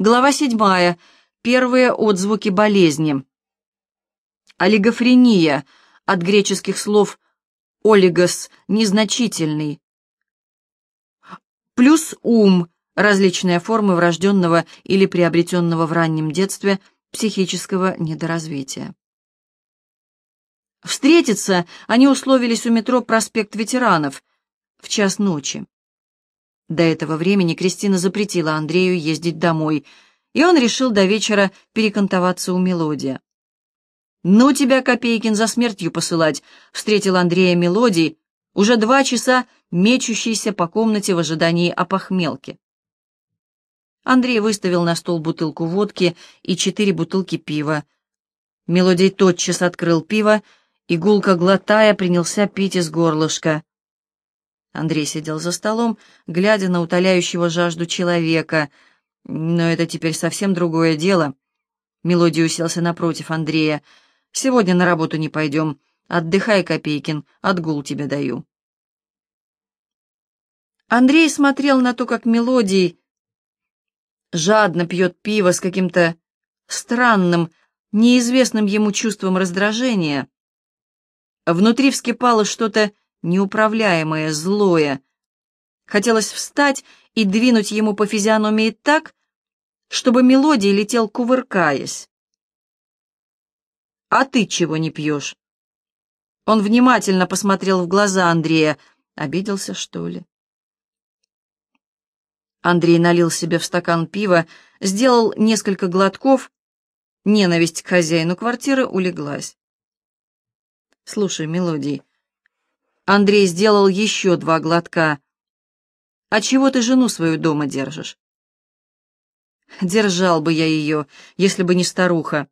Глава седьмая. Первые отзвуки болезни. Олигофрения, от греческих слов «олигос» — незначительный, плюс ум, различные формы врожденного или приобретенного в раннем детстве психического недоразвития. Встретиться они условились у метро «Проспект ветеранов» в час ночи. До этого времени Кристина запретила Андрею ездить домой, и он решил до вечера перекантоваться у Мелодия. «Ну тебя, Копейкин, за смертью посылать!» — встретил Андрея Мелодий, уже два часа мечущийся по комнате в ожидании опохмелки. Андрей выставил на стол бутылку водки и четыре бутылки пива. Мелодий тотчас открыл пиво и, гулко глотая, принялся пить из горлышка. Андрей сидел за столом, глядя на утоляющего жажду человека. Но это теперь совсем другое дело. Мелодий уселся напротив Андрея. «Сегодня на работу не пойдем. Отдыхай, Копейкин, отгул тебе даю». Андрей смотрел на то, как Мелодий жадно пьет пиво с каким-то странным, неизвестным ему чувством раздражения. Внутри вскипало что-то неуправляемое, злое. Хотелось встать и двинуть ему по физиономии так, чтобы мелодий летел кувыркаясь. «А ты чего не пьешь?» Он внимательно посмотрел в глаза Андрея. Обиделся, что ли? Андрей налил себе в стакан пива, сделал несколько глотков. Ненависть к хозяину квартиры улеглась. «Слушай, мелодий, Андрей сделал еще два глотка. «А чего ты жену свою дома держишь?» «Держал бы я ее, если бы не старуха.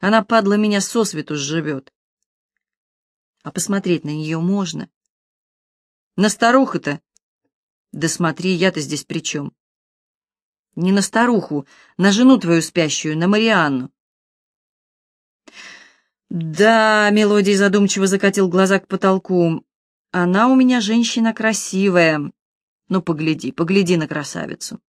Она, падла, меня сосвету сживет. А посмотреть на нее можно. На старуху-то? Да смотри, я-то здесь при чем? Не на старуху, на жену твою спящую, на Марианну. Да, Мелодий задумчиво закатил глаза к потолку. Она у меня женщина красивая. Ну, погляди, погляди на красавицу.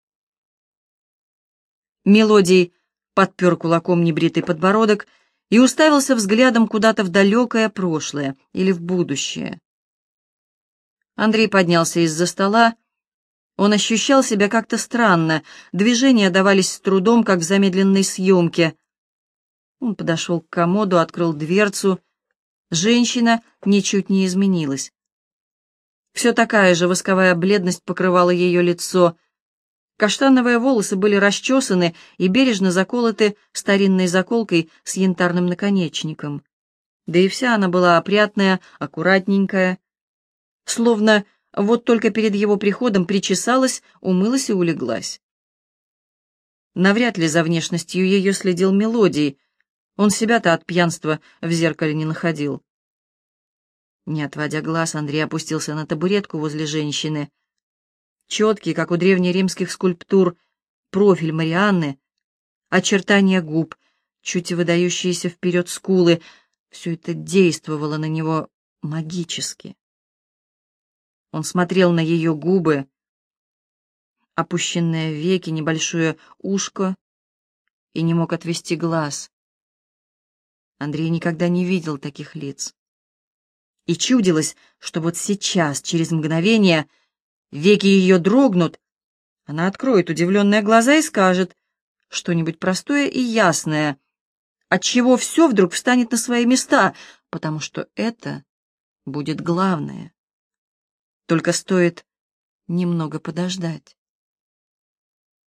Мелодий подпер кулаком небритый подбородок и уставился взглядом куда-то в далекое прошлое или в будущее. Андрей поднялся из-за стола. Он ощущал себя как-то странно, движения давались с трудом, как в замедленной съемке. Он подошел к комоду, открыл дверцу. Женщина ничуть не изменилась. Все такая же восковая бледность покрывала ее лицо. Каштановые волосы были расчесаны и бережно заколоты старинной заколкой с янтарным наконечником. Да и вся она была опрятная, аккуратненькая. Словно вот только перед его приходом причесалась, умылась и улеглась. Навряд ли за внешностью ее следил мелодий. Он себя-то от пьянства в зеркале не находил. Не отводя глаз, Андрей опустился на табуретку возле женщины. Четкий, как у древнеримских скульптур, профиль Марианны, очертания губ, чуть выдающиеся вперед скулы — все это действовало на него магически. Он смотрел на ее губы, опущенные веки, небольшое ушко, и не мог отвести глаз. Андрей никогда не видел таких лиц и чудилось, что вот сейчас, через мгновение, веки ее дрогнут, она откроет удивленные глаза и скажет что-нибудь простое и ясное, отчего все вдруг встанет на свои места, потому что это будет главное. Только стоит немного подождать.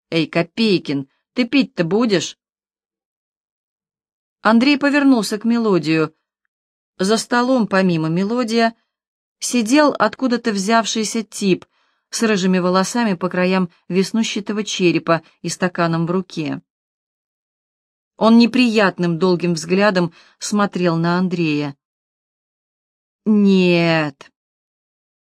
«Эй, Копейкин, ты пить-то будешь?» Андрей повернулся к мелодию. За столом, помимо мелодия, сидел откуда-то взявшийся тип с рыжими волосами по краям веснущатого черепа и стаканом в руке. Он неприятным долгим взглядом смотрел на Андрея. «Нет,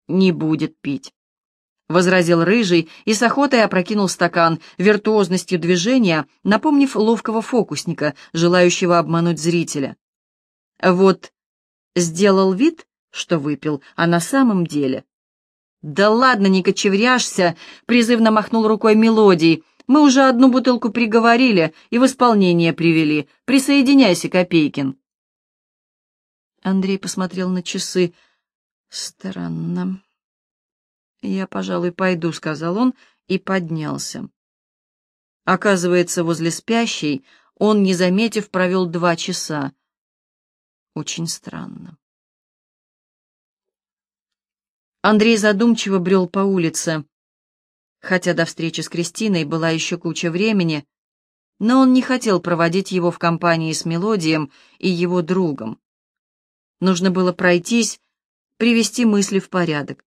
не будет пить», — возразил Рыжий и с охотой опрокинул стакан, виртуозностью движения, напомнив ловкого фокусника, желающего обмануть зрителя. «Вот Сделал вид, что выпил, а на самом деле... «Да ладно, не кочевряшься!» — призывно махнул рукой мелодий. Мы уже одну бутылку приговорили и в исполнение привели. Присоединяйся, Копейкин. Андрей посмотрел на часы. Странно. Я, пожалуй, пойду, сказал он и поднялся. Оказывается, возле спящей он, не заметив, провел два часа. Очень странно. Андрей задумчиво брел по улице. Хотя до встречи с Кристиной была еще куча времени, но он не хотел проводить его в компании с Мелодием и его другом. Нужно было пройтись, привести мысли в порядок.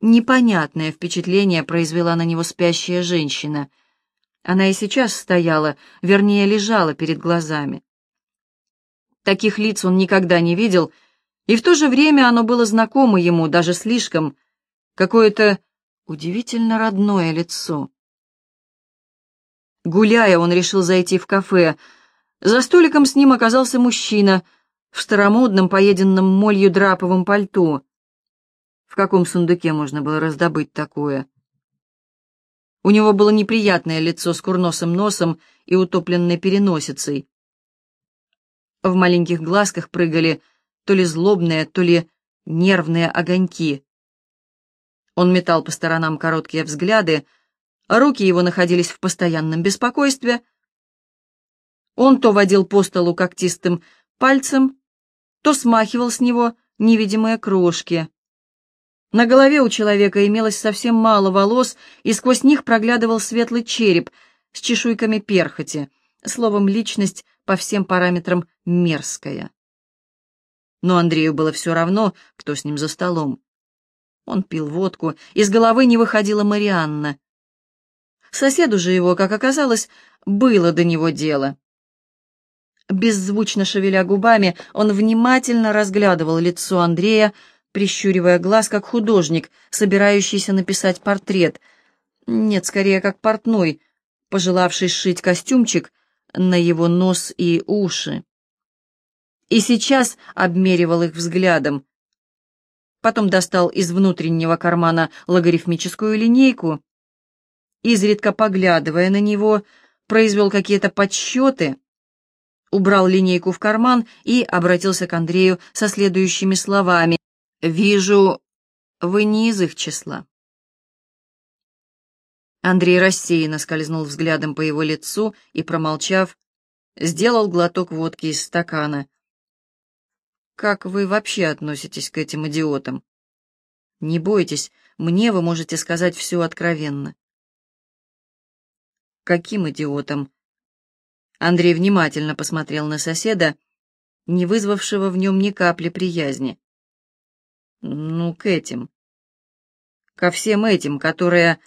Непонятное впечатление произвела на него спящая женщина. Она и сейчас стояла, вернее, лежала перед глазами. Таких лиц он никогда не видел, и в то же время оно было знакомо ему, даже слишком, какое-то удивительно родное лицо. Гуляя, он решил зайти в кафе. За столиком с ним оказался мужчина в старомодном, поеденном молью драповом пальто. В каком сундуке можно было раздобыть такое? У него было неприятное лицо с курносым носом и утопленной переносицей. В маленьких глазках прыгали то ли злобные, то ли нервные огоньки. Он метал по сторонам короткие взгляды, руки его находились в постоянном беспокойстве. Он то водил по столу когтистым пальцем, то смахивал с него невидимые крошки. На голове у человека имелось совсем мало волос, и сквозь них проглядывал светлый череп с чешуйками перхоти, словом, личность по всем параметрам мерзкая. Но Андрею было все равно, кто с ним за столом. Он пил водку, из головы не выходила Марианна. Соседу же его, как оказалось, было до него дело. Беззвучно шевеля губами, он внимательно разглядывал лицо Андрея, прищуривая глаз, как художник, собирающийся написать портрет. Нет, скорее, как портной, пожелавший сшить костюмчик на его нос и уши. И сейчас обмеривал их взглядом, потом достал из внутреннего кармана логарифмическую линейку, изредка поглядывая на него, произвел какие-то подсчеты, убрал линейку в карман и обратился к Андрею со следующими словами. «Вижу, вы не из их числа». Андрей рассеянно скользнул взглядом по его лицу и, промолчав, сделал глоток водки из стакана. Как вы вообще относитесь к этим идиотам? Не бойтесь, мне вы можете сказать все откровенно. Каким идиотом? Андрей внимательно посмотрел на соседа, не вызвавшего в нем ни капли приязни. Ну, к этим. Ко всем этим, которые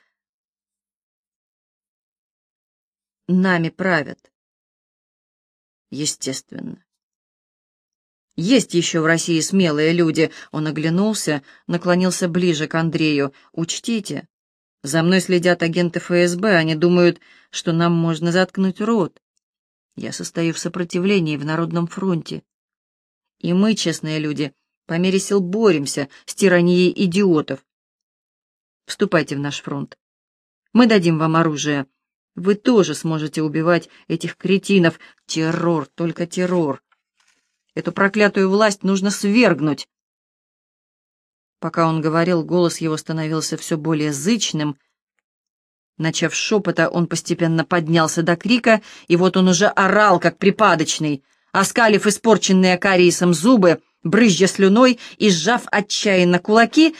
нами правят. Естественно. Есть еще в России смелые люди. Он оглянулся, наклонился ближе к Андрею. Учтите, за мной следят агенты ФСБ. Они думают, что нам можно заткнуть рот. Я состою в сопротивлении в Народном фронте. И мы, честные люди, по мере сил боремся с тиранией идиотов. Вступайте в наш фронт. Мы дадим вам оружие. Вы тоже сможете убивать этих кретинов. Террор, только террор. Эту проклятую власть нужно свергнуть. Пока он говорил, голос его становился все более зычным. Начав шепота, он постепенно поднялся до крика, и вот он уже орал, как припадочный, оскалив испорченные кариесом зубы, брызжа слюной и сжав отчаянно кулаки,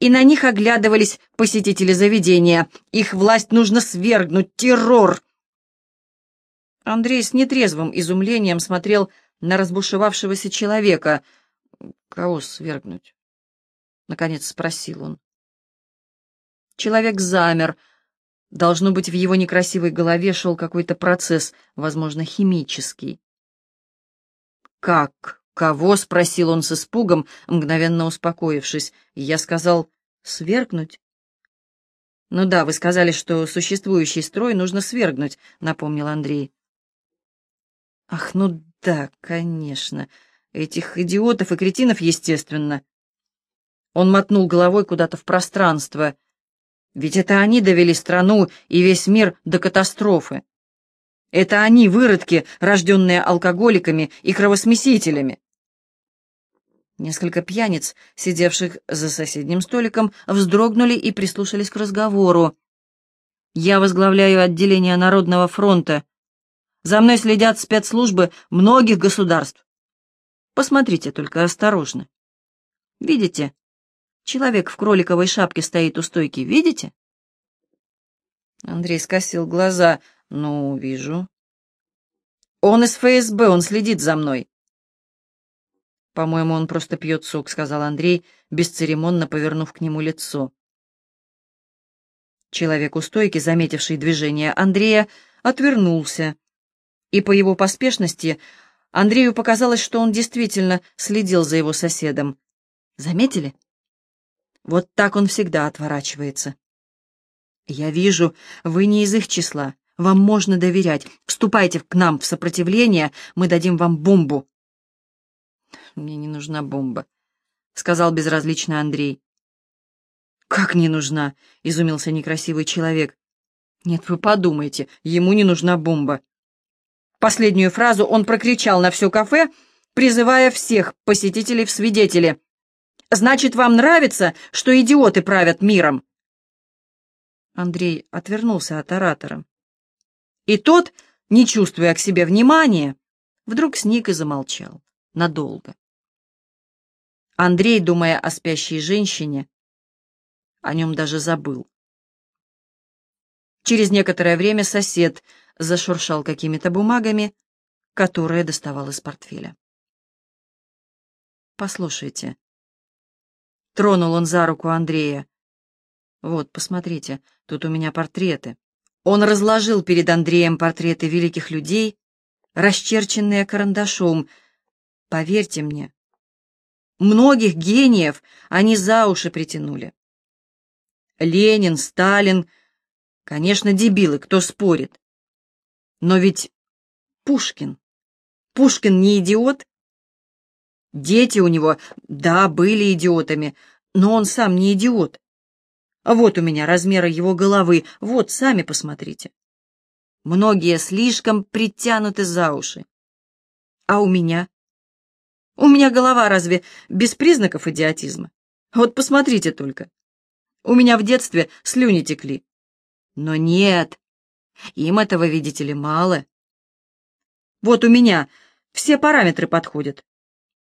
и на них оглядывались посетители заведения. Их власть нужно свергнуть, террор! Андрей с нетрезвым изумлением смотрел на разбушевавшегося человека. «Кого свергнуть?» — наконец спросил он. Человек замер. Должно быть, в его некрасивой голове шел какой-то процесс, возможно, химический. «Как? Кого?» — спросил он с испугом, мгновенно успокоившись. Я сказал «свергнуть». «Ну да, вы сказали, что существующий строй нужно свергнуть», — напомнил Андрей. «Ах, ну да, конечно. Этих идиотов и кретинов, естественно. Он мотнул головой куда-то в пространство. Ведь это они довели страну и весь мир до катастрофы. Это они, выродки, рожденные алкоголиками и кровосмесителями. Несколько пьяниц, сидевших за соседним столиком, вздрогнули и прислушались к разговору. «Я возглавляю отделение Народного фронта. За мной следят спецслужбы многих государств. Посмотрите только осторожно. Видите? Человек в кроликовой шапке стоит у стойки, видите?» Андрей скосил глаза. «Ну, вижу». «Он из ФСБ, он следит за мной». «По-моему, он просто пьет сок», — сказал Андрей, бесцеремонно повернув к нему лицо. Человек у стойки, заметивший движение Андрея, отвернулся, и по его поспешности Андрею показалось, что он действительно следил за его соседом. Заметили? Вот так он всегда отворачивается. «Я вижу, вы не из их числа. Вам можно доверять. Вступайте к нам в сопротивление, мы дадим вам бомбу». «Мне не нужна бомба», — сказал безразлично Андрей. «Как не нужна?» — изумился некрасивый человек. «Нет, вы подумайте, ему не нужна бомба». Последнюю фразу он прокричал на все кафе, призывая всех посетителей в свидетели. «Значит, вам нравится, что идиоты правят миром?» Андрей отвернулся от оратора. И тот, не чувствуя к себе внимания, вдруг сник и замолчал надолго. Андрей, думая о спящей женщине, о нем даже забыл. Через некоторое время сосед зашуршал какими-то бумагами, которые доставал из портфеля. «Послушайте». Тронул он за руку Андрея. «Вот, посмотрите, тут у меня портреты». Он разложил перед Андреем портреты великих людей, расчерченные карандашом. Поверьте мне, Многих гениев они за уши притянули. Ленин, Сталин, конечно, дебилы, кто спорит. Но ведь Пушкин, Пушкин не идиот? Дети у него, да, были идиотами, но он сам не идиот. Вот у меня размеры его головы, вот, сами посмотрите. Многие слишком притянуты за уши. А у меня? У меня голова разве без признаков идиотизма? Вот посмотрите только. У меня в детстве слюни текли. Но нет, им этого, видите ли, мало. Вот у меня все параметры подходят.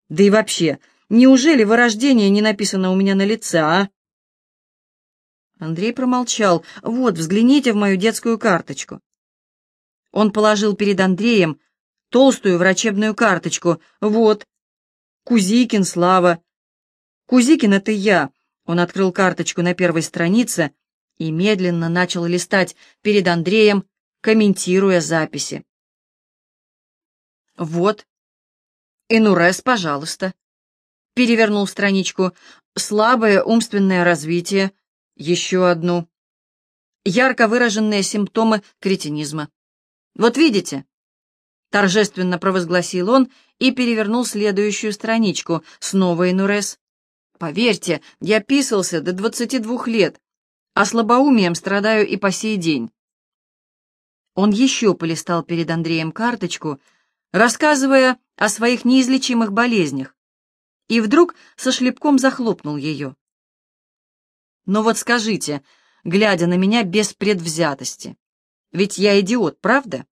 Да и вообще, неужели вырождение не написано у меня на лице, а? Андрей промолчал. Вот, взгляните в мою детскую карточку. Он положил перед Андреем толстую врачебную карточку. Вот, Кузикин, Слава. Кузикин — это я. Он открыл карточку на первой странице и медленно начал листать перед Андреем, комментируя записи. Вот. Инурес, пожалуйста. Перевернул страничку. Слабое умственное развитие. Еще одну. Ярко выраженные симптомы кретинизма. Вот видите? Торжественно провозгласил он и перевернул следующую страничку. Снова Инурес. «Поверьте, я писался до двадцати двух лет, а слабоумием страдаю и по сей день». Он еще полистал перед Андреем карточку, рассказывая о своих неизлечимых болезнях, и вдруг со шлепком захлопнул ее. «Но вот скажите, глядя на меня без предвзятости, ведь я идиот, правда?»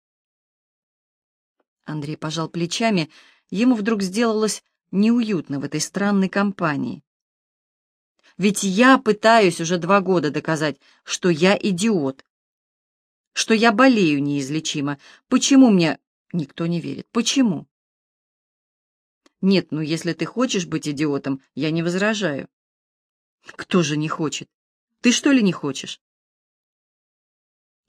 Андрей пожал плечами ему вдруг сделалось неуютно в этой странной компании. Ведь я пытаюсь уже два года доказать, что я идиот, что я болею неизлечимо. Почему мне никто не верит? Почему? Нет, ну если ты хочешь быть идиотом, я не возражаю. Кто же не хочет? Ты что ли не хочешь?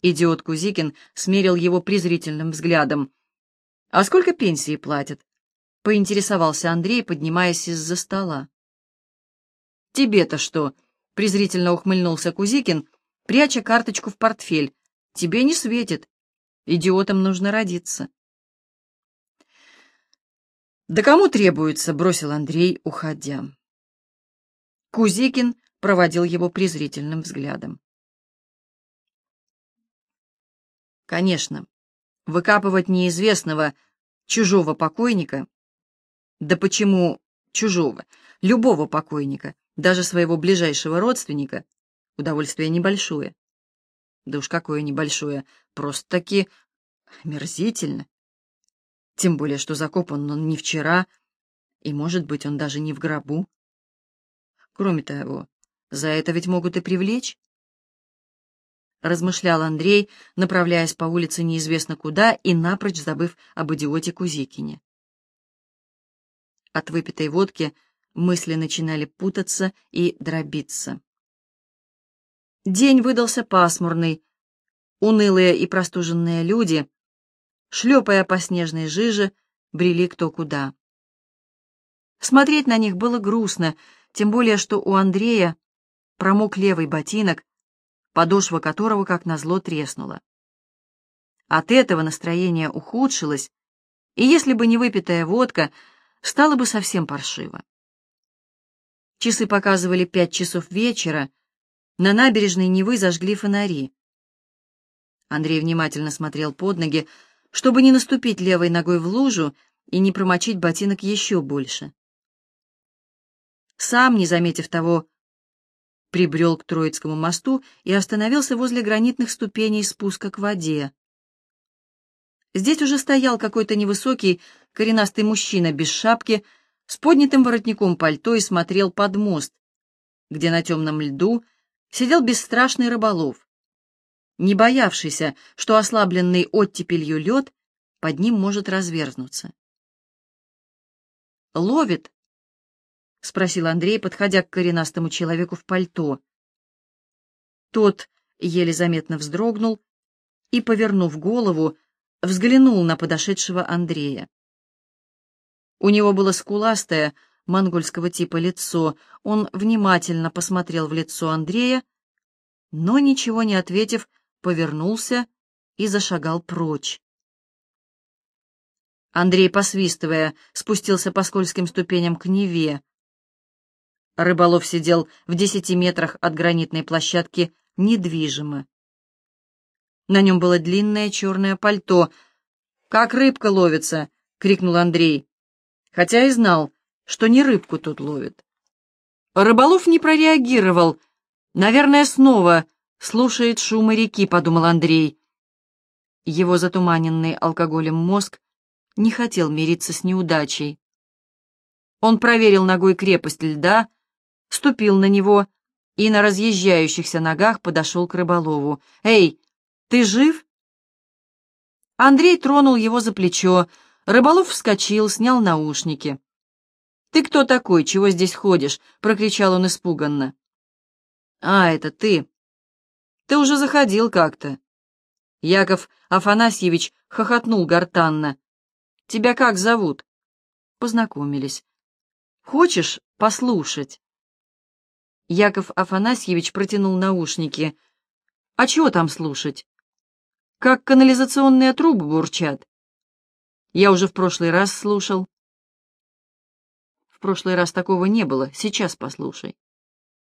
Идиот Кузикин смерил его презрительным взглядом. А сколько пенсии платят? — поинтересовался Андрей, поднимаясь из-за стола. «Тебе-то что?» — презрительно ухмыльнулся Кузикин, пряча карточку в портфель. «Тебе не светит. Идиотом нужно родиться». «Да кому требуется?» — бросил Андрей, уходя. Кузикин проводил его презрительным взглядом. Конечно, выкапывать неизвестного чужого покойника, да почему чужого, любого покойника, даже своего ближайшего родственника, удовольствие небольшое. Да уж какое небольшое, просто-таки мерзительно. Тем более, что закопан он не вчера, и, может быть, он даже не в гробу. Кроме того, за это ведь могут и привлечь. Размышлял Андрей, направляясь по улице неизвестно куда и напрочь забыв об идиоте Кузикине. От выпитой водки мысли начинали путаться и дробиться. День выдался пасмурный. Унылые и простуженные люди, шлепая по снежной жиже, брели кто куда. Смотреть на них было грустно, тем более, что у Андрея промок левый ботинок, подошва которого, как назло, треснула. От этого настроение ухудшилось, и если бы не выпитая водка, стало бы совсем паршиво. Часы показывали пять часов вечера, на набережной Невы зажгли фонари. Андрей внимательно смотрел под ноги, чтобы не наступить левой ногой в лужу и не промочить ботинок еще больше. Сам, не заметив того, прибрел к Троицкому мосту и остановился возле гранитных ступеней спуска к воде. Здесь уже стоял какой-то невысокий, коренастый мужчина без шапки, с поднятым воротником пальто и смотрел под мост, где на темном льду сидел бесстрашный рыболов, не боявшийся, что ослабленный оттепелью лед под ним может разверзнуться. «Ловит?» — спросил Андрей, подходя к коренастому человеку в пальто. Тот еле заметно вздрогнул и, повернув голову, взглянул на подошедшего Андрея. У него было скуластое, монгольского типа лицо. Он внимательно посмотрел в лицо Андрея, но, ничего не ответив, повернулся и зашагал прочь. Андрей, посвистывая, спустился по скользким ступеням к Неве. Рыболов сидел в десяти метрах от гранитной площадки недвижимо. На нем было длинное черное пальто. «Как рыбка ловится!» — крикнул Андрей, хотя и знал, что не рыбку тут ловит. Рыболов не прореагировал. Наверное, снова слушает шумы реки, подумал Андрей. Его затуманенный алкоголем мозг не хотел мириться с неудачей. Он проверил ногой крепость льда, ступил на него и на разъезжающихся ногах подошел к рыболову. «Эй, ты жив?» Андрей тронул его за плечо. Рыболов вскочил, снял наушники. «Ты кто такой? Чего здесь ходишь?» — прокричал он испуганно. «А, это ты. Ты уже заходил как-то». Яков Афанасьевич хохотнул гортанно. «Тебя как зовут?» Познакомились. «Хочешь послушать?» Яков Афанасьевич протянул наушники. «А чего там слушать?» «Как канализационные трубы бурчат». «Я уже в прошлый раз слушал» прошлый раз такого не было, сейчас послушай.